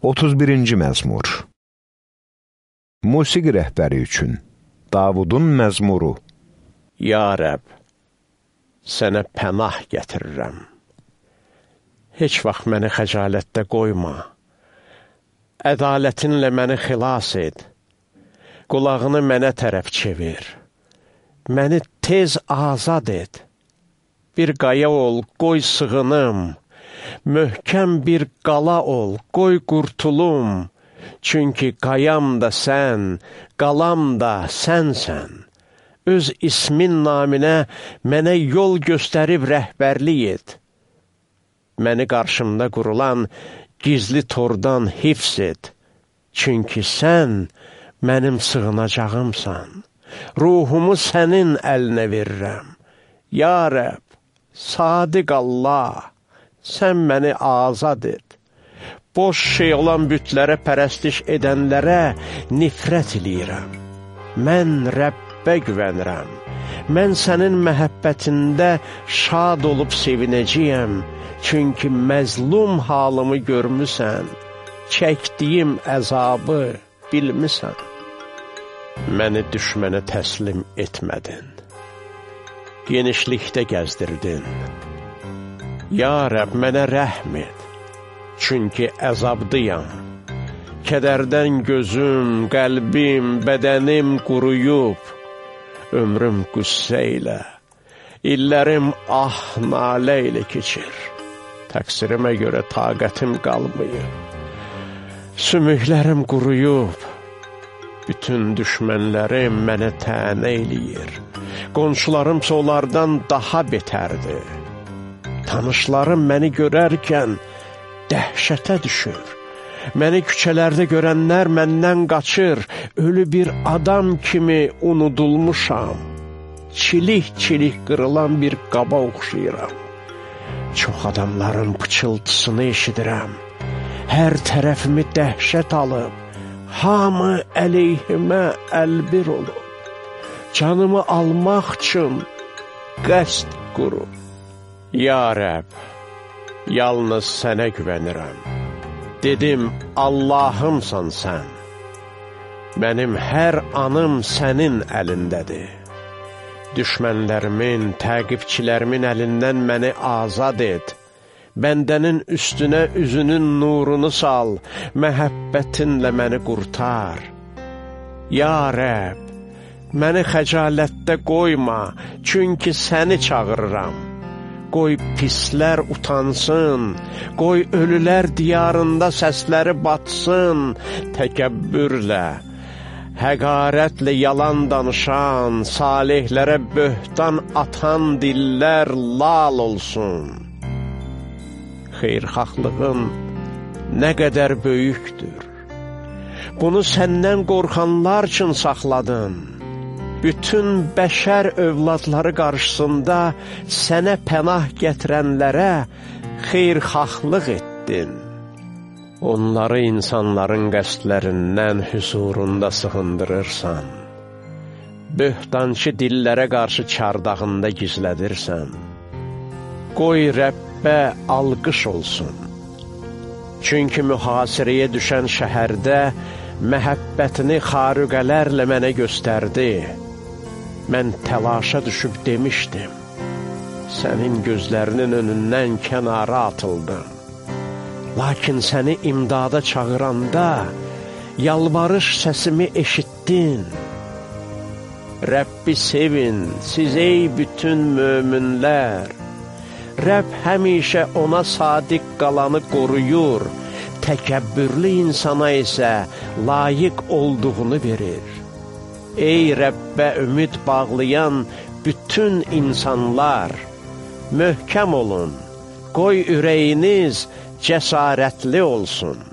31-ci məzmur Musiqi rəhbəri üçün Davudun məzmuru Ya Rəb, sənə pənah gətirirəm. Heç vaxt məni xəcalətdə qoyma. Ədalətinlə məni xilas ed. Qulağını mənə tərəf çevir. Məni tez azad et. Bir qaya ol, qoy sığınım möhkəm bir qala ol, qoy qurtulum, çünki qayam da sən, qalam da sənsən. Öz ismin naminə mənə yol göstərib rəhbərlik et. Məni qarşımda qurulan gizli tordan hifz et, çünki sən mənim sığınacağımsan. Ruhumu sənin əlinə verirəm. Ya Rəb, sadiq Allah, sən məni azad et. Boş şey olan bütlərə pərəstiş edənlərə nifrət eləyirəm. Mən Rəbbə güvənirəm. Mən sənin məhəbbətində şad olub sevinəcəyəm, çünki məzlum halımı görmüsən, çəkdiyim əzabı bilmisən. Məni düşmənə təslim etmədin. Genişlikdə gəzdirdin. Ya Rəb, mənə rəhm et, çünki əzabdıyam. Kədərdən gözüm, qəlbim, bədənim quruyub, ömrüm qüssə ilə, illərim ah nalə ilə keçir. Təqsirimə görə taqətim qalmayıb, sümüklərim quruyub, bütün düşmənlərim mənə tənə eləyir, qonşularımsa onlardan daha betərdir. Tanışlarım məni görərkən dəhşətə düşür. Məni küçələrdə görənlər məndən qaçır, ölü bir adam kimi unudulmuşam. Çilik-çilik qırılan bir qaba oxşayıram. Çox adamların pıçıltısını eşidirəm. Hər tərəfimi dəhşət alıb, hamı əleyhimə əlbir olub. Canımı almaq üçün qəst qurub. Ya Rəb, yalnız sənə güvənirəm. Dedim, Allahımsan sən. Mənim hər anım sənin əlindədir. Düşmənlərimin, təqibçilərimin əlindən məni azad et. Bəndənin üstünə üzünün nurunu sal, məhəbbətinlə məni qurtar. Ya Rəb, məni xəcalətdə qoyma, çünki səni çağırıram. Qoy pislər utansın, qoy ölülər diyarında səsləri batsın, təkəbbürlə, həqarətlə yalan danışan, salihlərə böhtan atan dillər lal olsun. Xeyrxahlığın nə qədər böyükdür. Bunu səndən qorxanlar üçün saxladın bütün bəşər övladları qarşısında sənə pənah gətirənlərə xeyrxahlıq etdin. Onları insanların qəstlərindən hüzurunda sığındırırsan. Böhtançı dillərə qarşı çardağında gizlədirsən. Qoy Rəbbə alqış olsun. Çünki mühasirəyə düşən şəhərdə məhəbbətini xarüqələrlə mənə göstərdi mən təlaşa düşüb demişdim, sənin gözlərinin önündən kənara atıldım. Lakin səni imdada çağıranda, yalvarış səsimi eşitdin. Rəbbi sevin, siz ey bütün möminlər. Rəbb həmişə ona sadiq qalanı qoruyur, təkəbbürlü insana isə layiq olduğunu verir. Ey Rəbbə ümid bağlayan bütün insanlar, möhkəm olun, qoy ürəyiniz cəsarətli olsun.